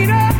freedom.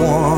one.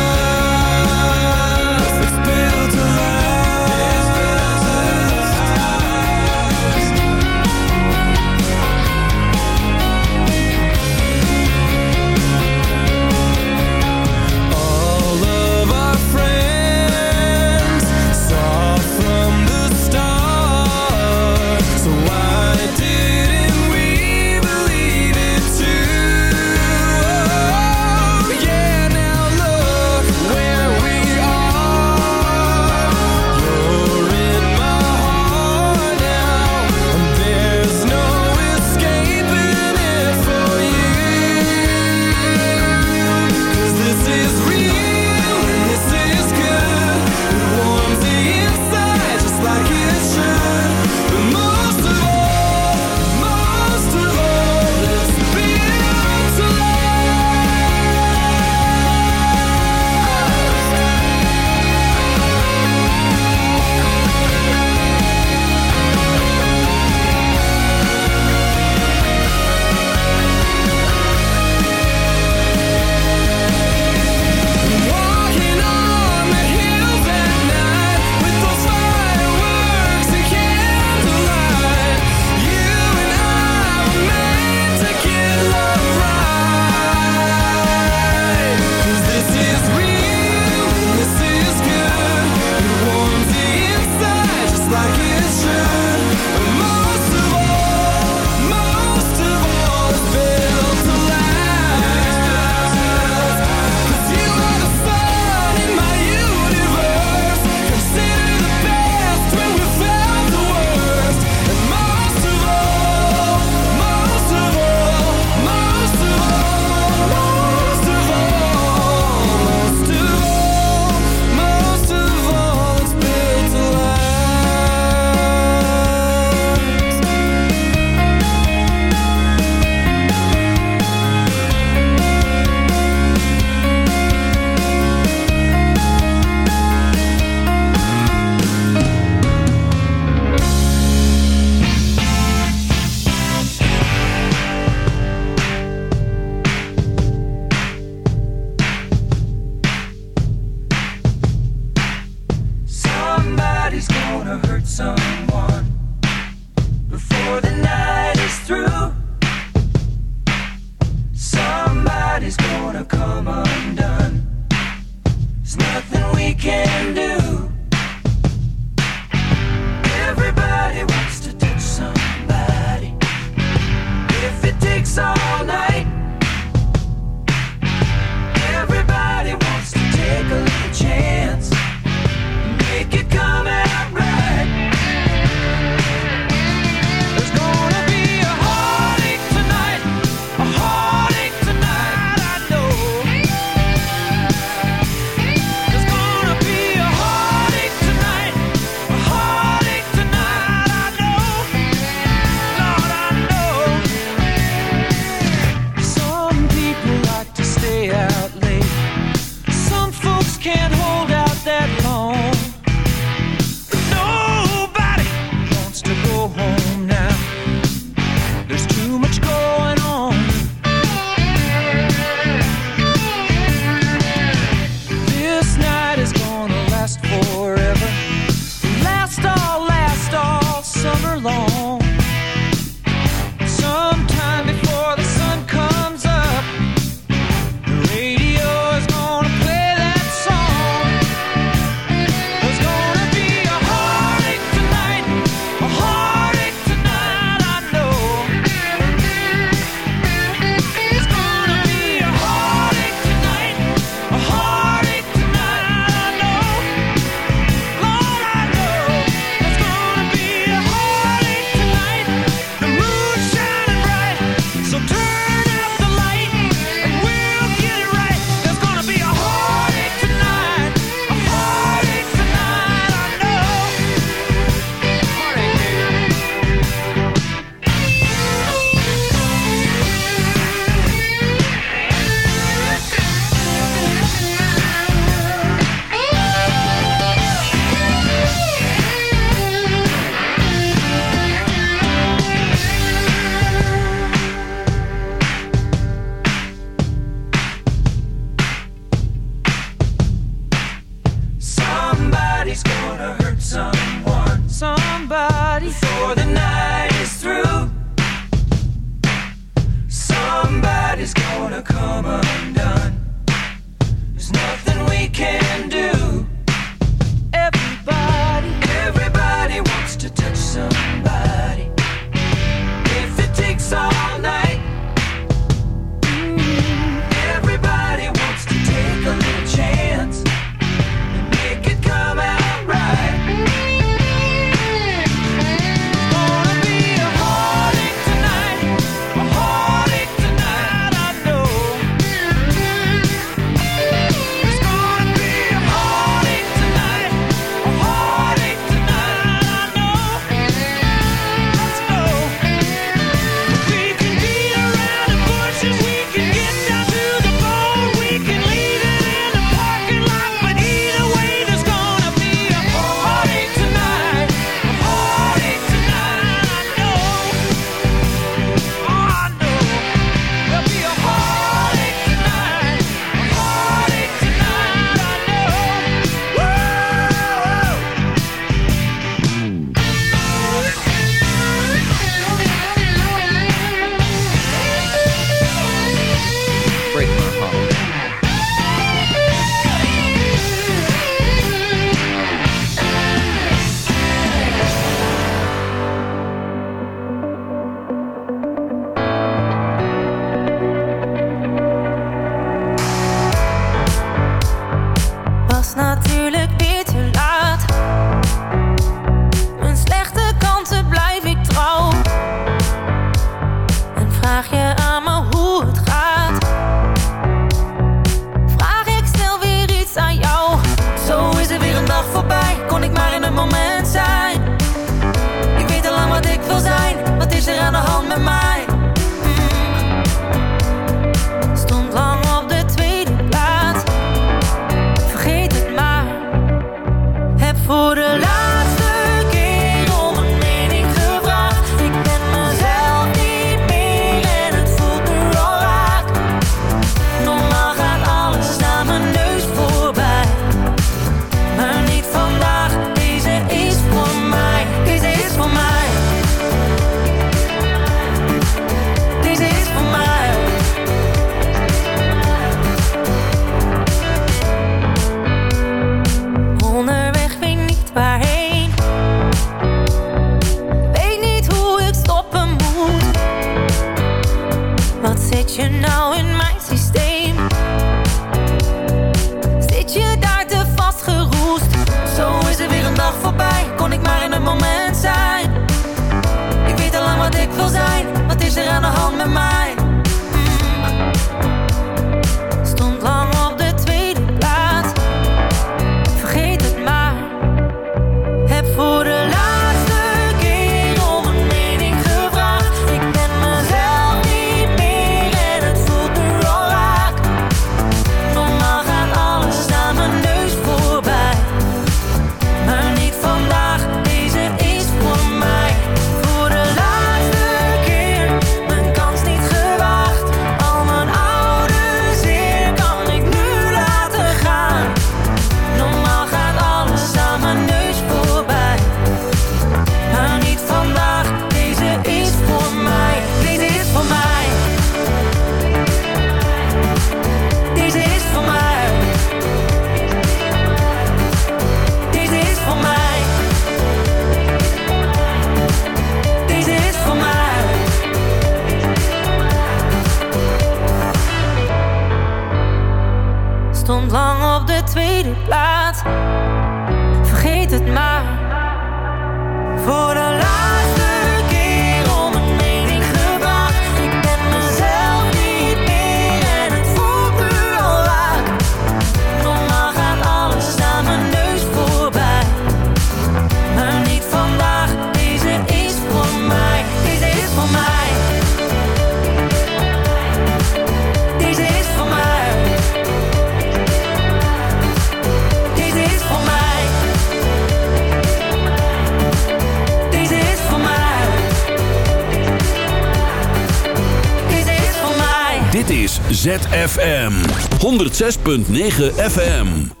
ZFM 106.9 FM.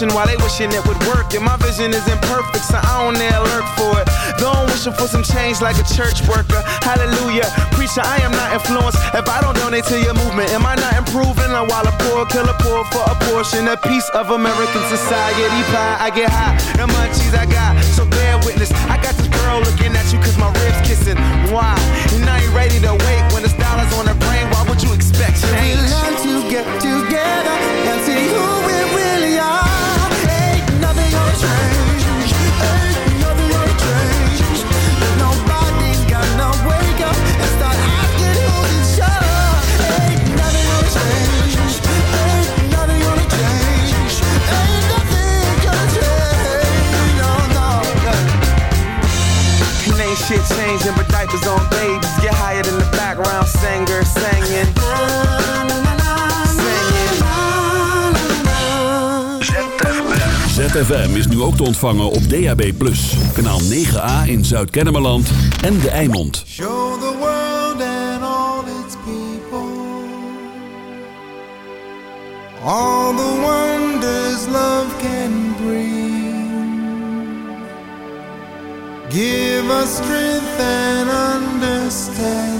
Intuition while they wishing it would work. And my vision is imperfect, so I don't dare lurk for it. Don't wishing for some change like a church worker. Hallelujah. Preacher, I am not influenced if I don't donate to your movement. Am I not improving? Or while a poor killer poor for a portion, a piece of American society pie. I get high, the munchies I got, so bear witness. I got this girl looking ZFM is nu ook te ontvangen op DAB+. Kanaal 9A in Zuid-Kennemerland en De Eimond. Show the world and all its people all the wonders love can bring. Give us strength and understanding.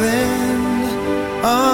Us must oh.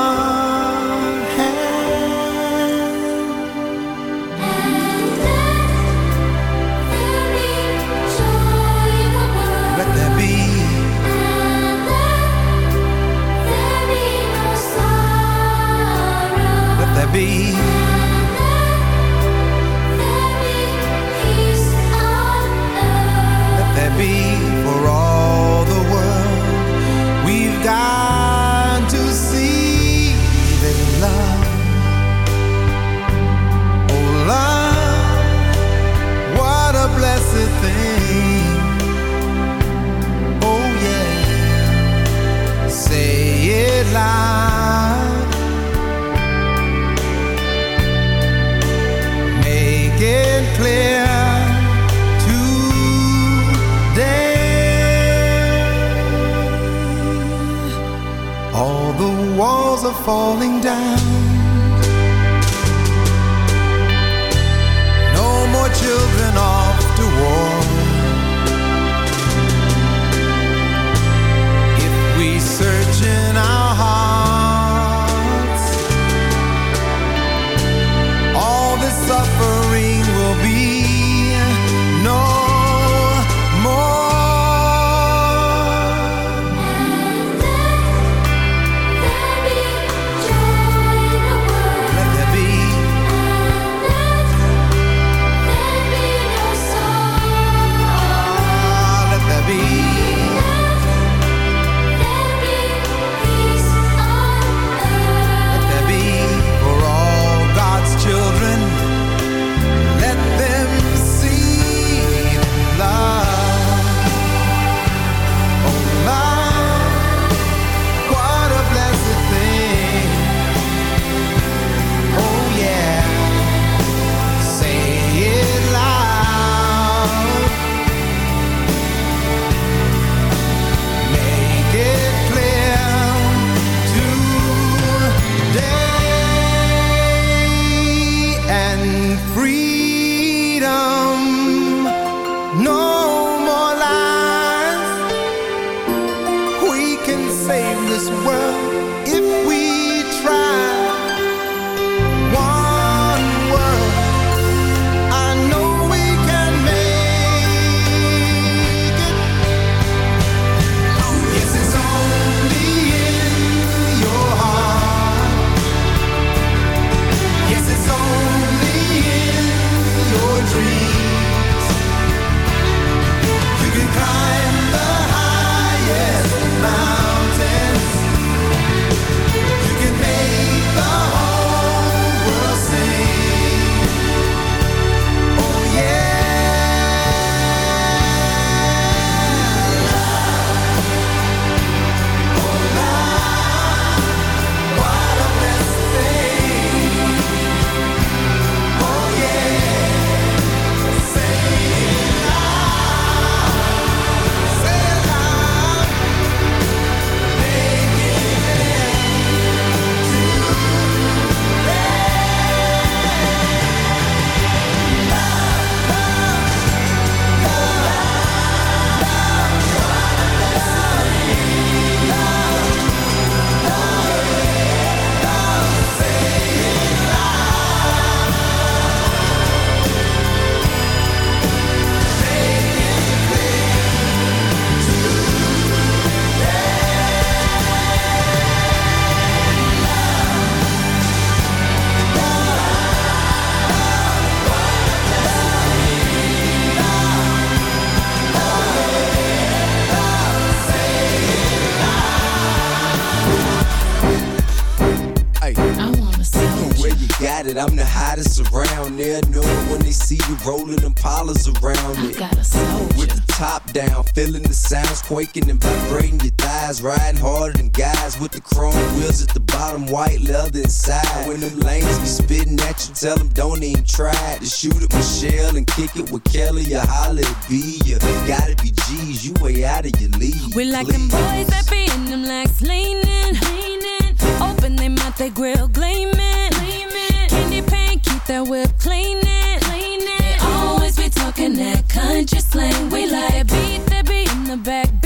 Quaking and vibrating your thighs. Riding harder than guys with the chrome wheels at the bottom, white leather inside. When them lanes be spitting at you, tell them don't even try to shoot at Michelle and kick it with Kelly or holla at B. You gotta be G's, you way out of your league. We like them boys that be in them legs leaning, leaning. Open they mouth, they grill gleaming, gleaming. Candy paint, keep that whip cleaning, cleaning. They always be talking that country slang. We like beat that beat in the back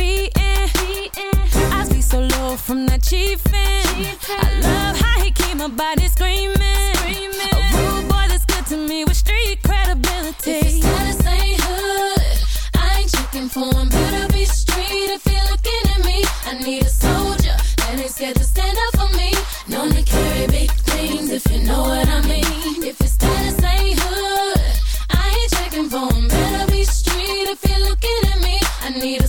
from that chiefin'. I love how he keep my body screaming, screaming. A rude boy that's good to me with street credibility. If his status ain't hood, I ain't checking for him. Better be street if you're looking at me. I need a soldier that ain't scared to stand up for me. Known to carry big things if you know what I mean. If his status ain't hood, I ain't checking for him. Better be street if you're looking at me. I need a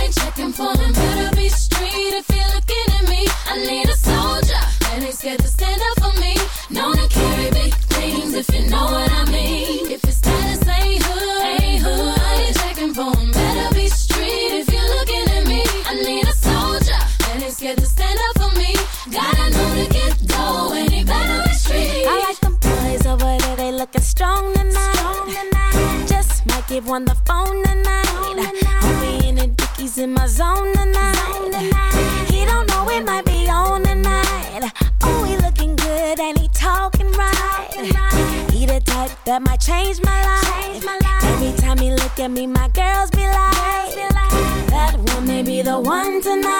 ain't checking for him. Better be street if you're looking at me. I need a soldier that ain't scared to stand up for me. Known to carry big things if you know what I mean. If his status ain't hood, ain't hood, I ain't checking for him. Better be street if you're looking at me. I need a soldier that ain't scared to stand up for me. Gotta know to get dough and he better be. I like them boys over there, they looking strong tonight. Just might give one the phone tonight. The dickies in my zone tonight. He don't know it might be on tonight. Oh, he looking good and he talking right. He the type that might change my life. Every time he look at me, my girls be like, that one may be the one tonight.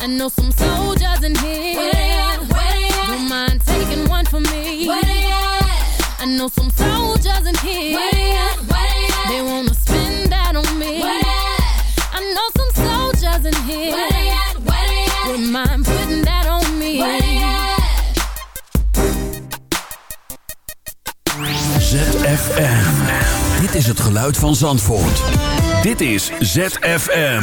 I know some soldiers in here. Where they at? Where they at? Don't mind taking one for me. Where they at? I know some soldiers in here. Where they at? Where they at? They wanna spend that on me. Where they at? I know some soldiers in here. Where they at? Where they at? Wouldn't mind putting that on me. Where they at? ZFM. is het geluid van Zandvoort. Dit is ZFM.